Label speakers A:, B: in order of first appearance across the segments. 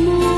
A: semua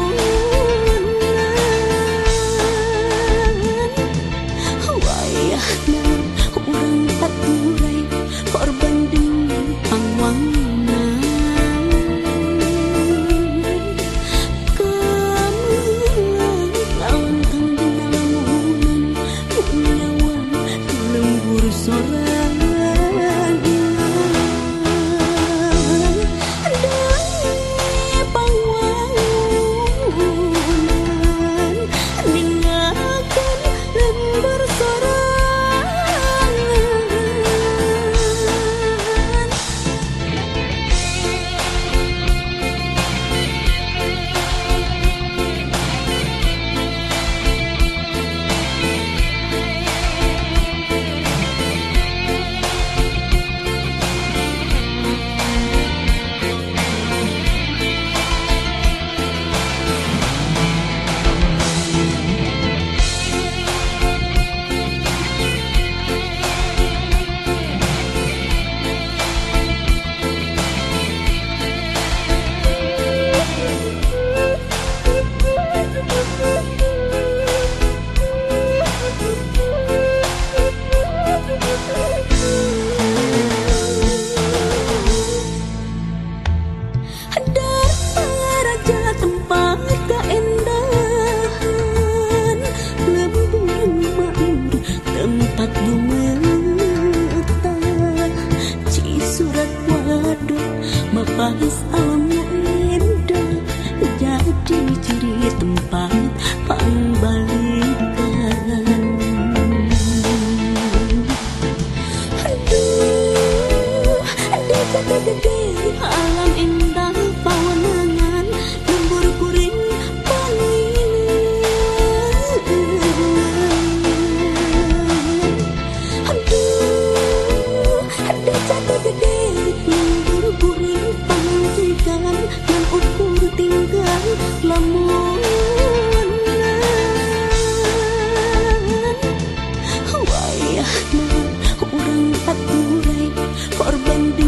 A: tempat bunga Ci surat waduk Mapahis alam indah Jadi ciri tempat pangbalikan Aduh, ada kota gede alam indah Terbang di